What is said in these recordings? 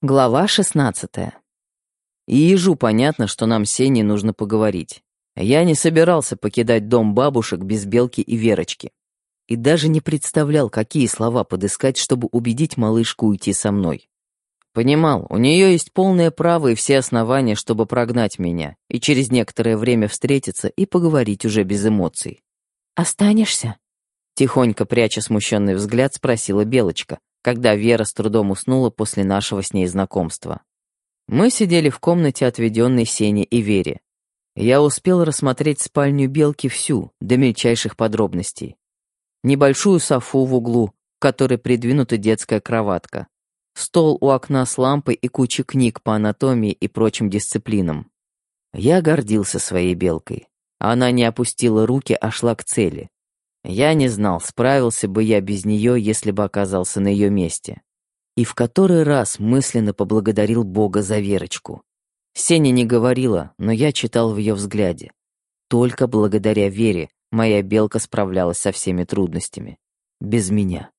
Глава шестнадцатая. И ежу понятно, что нам с Сеней нужно поговорить. Я не собирался покидать дом бабушек без Белки и Верочки. И даже не представлял, какие слова подыскать, чтобы убедить малышку уйти со мной. Понимал, у нее есть полное право и все основания, чтобы прогнать меня, и через некоторое время встретиться и поговорить уже без эмоций. «Останешься?» Тихонько пряча смущенный взгляд, спросила Белочка, когда Вера с трудом уснула после нашего с ней знакомства. Мы сидели в комнате, отведенной Сене и Вере. Я успел рассмотреть спальню Белки всю, до мельчайших подробностей. Небольшую софу в углу, к которой придвинута детская кроватка. Стол у окна с лампой и куча книг по анатомии и прочим дисциплинам. Я гордился своей Белкой. Она не опустила руки, а шла к цели. Я не знал, справился бы я без нее, если бы оказался на ее месте. И в который раз мысленно поблагодарил Бога за Верочку. Сеня не говорила, но я читал в ее взгляде. Только благодаря Вере моя белка справлялась со всеми трудностями. Без меня.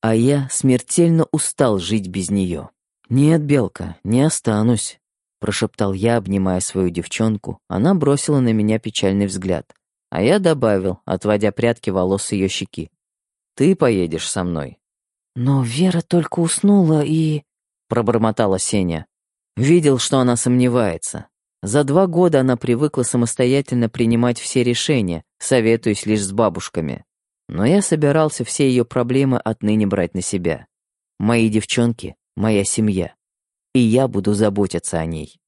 А я смертельно устал жить без нее. «Нет, белка, не останусь», — прошептал я, обнимая свою девчонку. Она бросила на меня печальный взгляд. А я добавил, отводя прядки волос с ее щеки. «Ты поедешь со мной». «Но Вера только уснула и...» — пробормотала Сеня. Видел, что она сомневается. За два года она привыкла самостоятельно принимать все решения, советуясь лишь с бабушками. Но я собирался все ее проблемы отныне брать на себя. Мои девчонки — моя семья. И я буду заботиться о ней.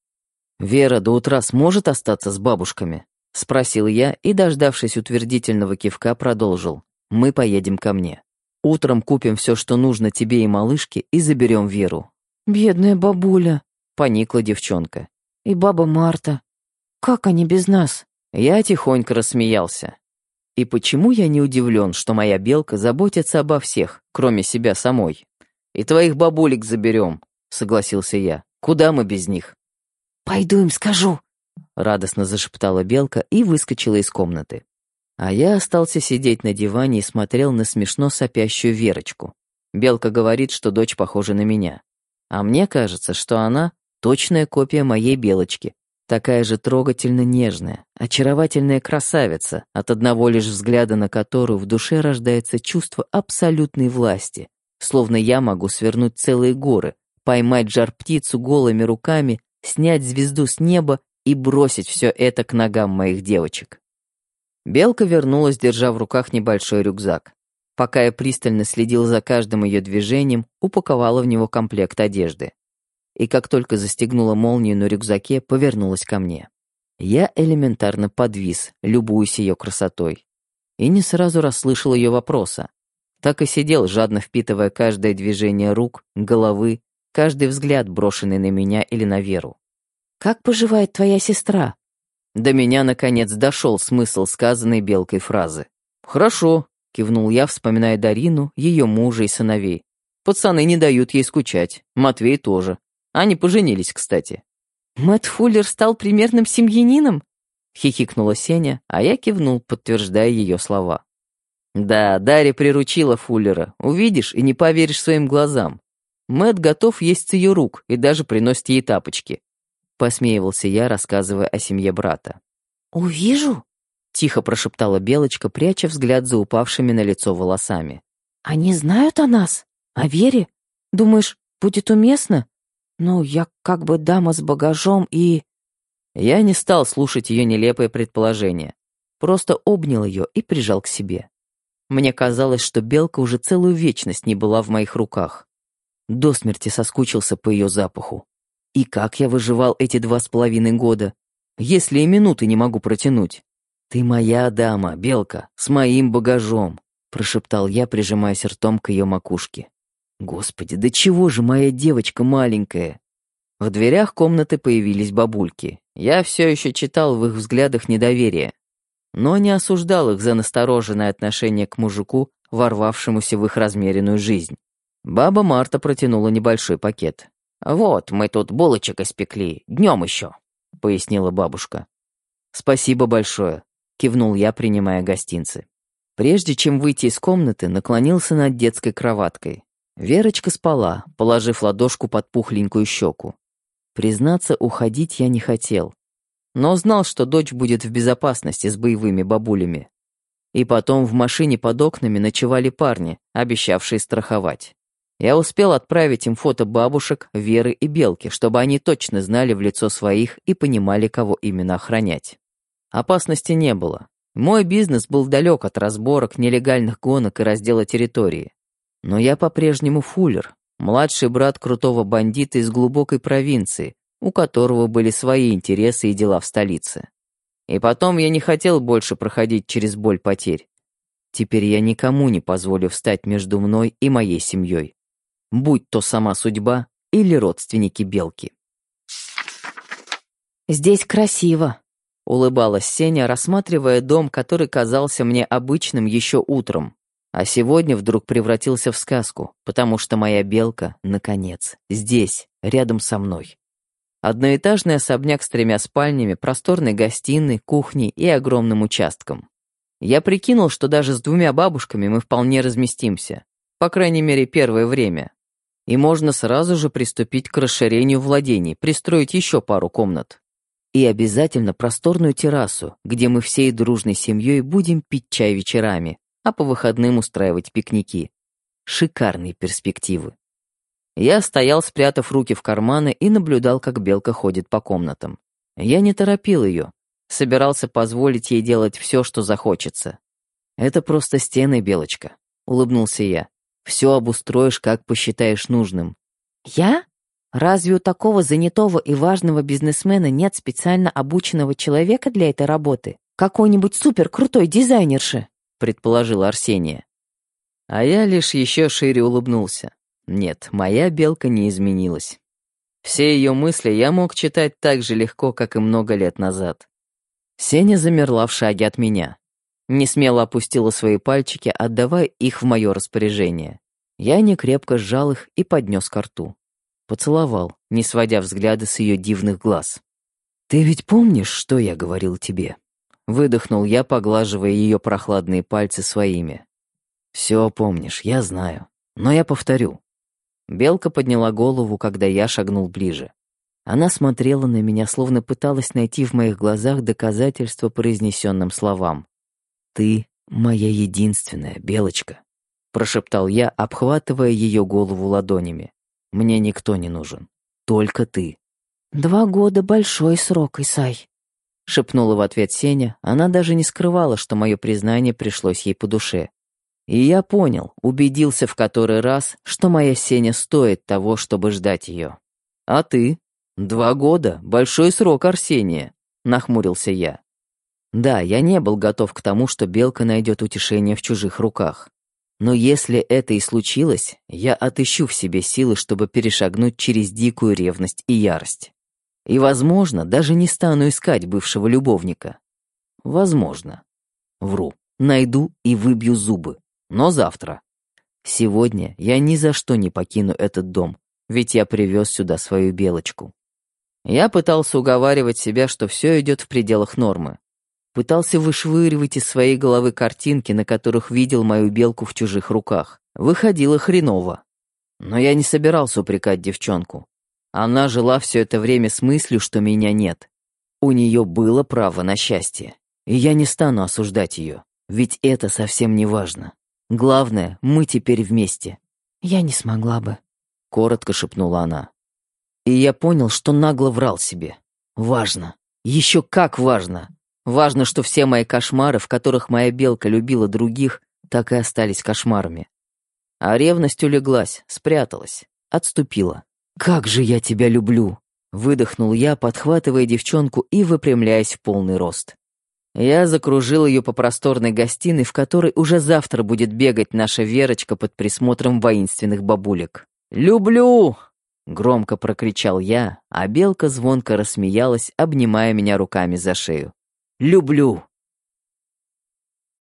Вера до утра сможет остаться с бабушками? — спросил я и, дождавшись утвердительного кивка, продолжил. «Мы поедем ко мне. Утром купим все, что нужно тебе и малышке, и заберем Веру». «Бедная бабуля», — поникла девчонка. «И баба Марта. Как они без нас?» Я тихонько рассмеялся. И почему я не удивлен, что моя белка заботится обо всех, кроме себя самой? И твоих бабулек заберем, согласился я. Куда мы без них? Пойду им скажу, радостно зашептала белка и выскочила из комнаты. А я остался сидеть на диване и смотрел на смешно сопящую Верочку. Белка говорит, что дочь похожа на меня. А мне кажется, что она точная копия моей белочки, такая же трогательно нежная, очаровательная красавица, от одного лишь взгляда на которую в душе рождается чувство абсолютной власти, словно я могу свернуть целые горы, поймать жар-птицу голыми руками, снять звезду с неба и бросить все это к ногам моих девочек. Белка вернулась, держа в руках небольшой рюкзак. Пока я пристально следил за каждым ее движением, упаковала в него комплект одежды. И как только застегнула молнию на рюкзаке, повернулась ко мне. Я элементарно подвис, любуясь ее красотой. И не сразу расслышал ее вопроса. Так и сидел, жадно впитывая каждое движение рук, головы, каждый взгляд, брошенный на меня или на Веру. Как поживает твоя сестра?» До меня, наконец, дошел смысл сказанной белкой фразы. «Хорошо», — кивнул я, вспоминая Дарину, ее мужа и сыновей. «Пацаны не дают ей скучать. Матвей тоже. Они поженились, кстати». «Мэтт Фуллер стал примерным семьянином?» — хихикнула Сеня, а я кивнул, подтверждая ее слова. «Да, Дарья приручила Фуллера. Увидишь и не поверишь своим глазам. Мэтт готов есть с ее рук и даже приносит ей тапочки. Посмеивался я, рассказывая о семье брата. «Увижу?» — тихо прошептала Белочка, пряча взгляд за упавшими на лицо волосами. «Они знают о нас? О Вере? Думаешь, будет уместно? Ну, я как бы дама с багажом и...» Я не стал слушать ее нелепое предположение. Просто обнял ее и прижал к себе. Мне казалось, что Белка уже целую вечность не была в моих руках. До смерти соскучился по ее запаху. И как я выживал эти два с половиной года, если и минуты не могу протянуть? Ты моя дама, белка, с моим багажом, прошептал я, прижимаясь ртом к ее макушке. Господи, да чего же моя девочка маленькая? В дверях комнаты появились бабульки. Я все еще читал в их взглядах недоверие, но не осуждал их за настороженное отношение к мужику, ворвавшемуся в их размеренную жизнь. Баба Марта протянула небольшой пакет. «Вот, мы тут булочек испекли, днем еще», — пояснила бабушка. «Спасибо большое», — кивнул я, принимая гостинцы. Прежде чем выйти из комнаты, наклонился над детской кроваткой. Верочка спала, положив ладошку под пухленькую щеку. Признаться, уходить я не хотел. Но знал, что дочь будет в безопасности с боевыми бабулями. И потом в машине под окнами ночевали парни, обещавшие страховать. Я успел отправить им фото бабушек, Веры и Белки, чтобы они точно знали в лицо своих и понимали, кого именно охранять. Опасности не было. Мой бизнес был далек от разборок, нелегальных гонок и раздела территории. Но я по-прежнему фуллер, младший брат крутого бандита из глубокой провинции, у которого были свои интересы и дела в столице. И потом я не хотел больше проходить через боль потерь. Теперь я никому не позволю встать между мной и моей семьей будь то сама судьба или родственники белки. «Здесь красиво», — улыбалась Сеня, рассматривая дом, который казался мне обычным еще утром, а сегодня вдруг превратился в сказку, потому что моя белка, наконец, здесь, рядом со мной. Одноэтажный особняк с тремя спальнями, просторной гостиной, кухней и огромным участком. Я прикинул, что даже с двумя бабушками мы вполне разместимся, по крайней мере, первое время и можно сразу же приступить к расширению владений, пристроить еще пару комнат. И обязательно просторную террасу, где мы всей дружной семьей будем пить чай вечерами, а по выходным устраивать пикники. Шикарные перспективы. Я стоял, спрятав руки в карманы, и наблюдал, как белка ходит по комнатам. Я не торопил ее, собирался позволить ей делать все, что захочется. «Это просто стены, Белочка», — улыбнулся я. Все обустроишь, как посчитаешь нужным». «Я? Разве у такого занятого и важного бизнесмена нет специально обученного человека для этой работы? Какой-нибудь суперкрутой дизайнерши?» предположила Арсения. А я лишь еще шире улыбнулся. Нет, моя белка не изменилась. Все ее мысли я мог читать так же легко, как и много лет назад. Сеня замерла в шаге от меня не смело опустила свои пальчики, отдавая их в мое распоряжение. Я некрепко сжал их и поднес ко рту. Поцеловал, не сводя взгляда с ее дивных глаз. «Ты ведь помнишь, что я говорил тебе?» Выдохнул я, поглаживая ее прохладные пальцы своими. «Все помнишь, я знаю. Но я повторю». Белка подняла голову, когда я шагнул ближе. Она смотрела на меня, словно пыталась найти в моих глазах доказательства произнесенным словам. «Ты моя единственная, Белочка», — прошептал я, обхватывая ее голову ладонями. «Мне никто не нужен. Только ты». «Два года — большой срок, Исай», — шепнула в ответ Сеня. Она даже не скрывала, что мое признание пришлось ей по душе. И я понял, убедился в который раз, что моя Сеня стоит того, чтобы ждать ее. «А ты?» «Два года — большой срок, Арсения», — нахмурился я. Да, я не был готов к тому, что белка найдет утешение в чужих руках. Но если это и случилось, я отыщу в себе силы, чтобы перешагнуть через дикую ревность и ярость. И, возможно, даже не стану искать бывшего любовника. Возможно. Вру. Найду и выбью зубы. Но завтра. Сегодня я ни за что не покину этот дом, ведь я привез сюда свою белочку. Я пытался уговаривать себя, что все идет в пределах нормы, Пытался вышвыривать из своей головы картинки, на которых видел мою белку в чужих руках. Выходило хреново. Но я не собирался упрекать девчонку. Она жила все это время с мыслью, что меня нет. У нее было право на счастье. И я не стану осуждать ее, ведь это совсем не важно. Главное, мы теперь вместе. Я не смогла бы, коротко шепнула она. И я понял, что нагло врал себе. Важно. Еще как важно. Важно, что все мои кошмары, в которых моя белка любила других, так и остались кошмарами. А ревность улеглась, спряталась, отступила. «Как же я тебя люблю!» Выдохнул я, подхватывая девчонку и выпрямляясь в полный рост. Я закружил ее по просторной гостиной, в которой уже завтра будет бегать наша Верочка под присмотром воинственных бабулек. «Люблю!» — громко прокричал я, а белка звонко рассмеялась, обнимая меня руками за шею. Люблю.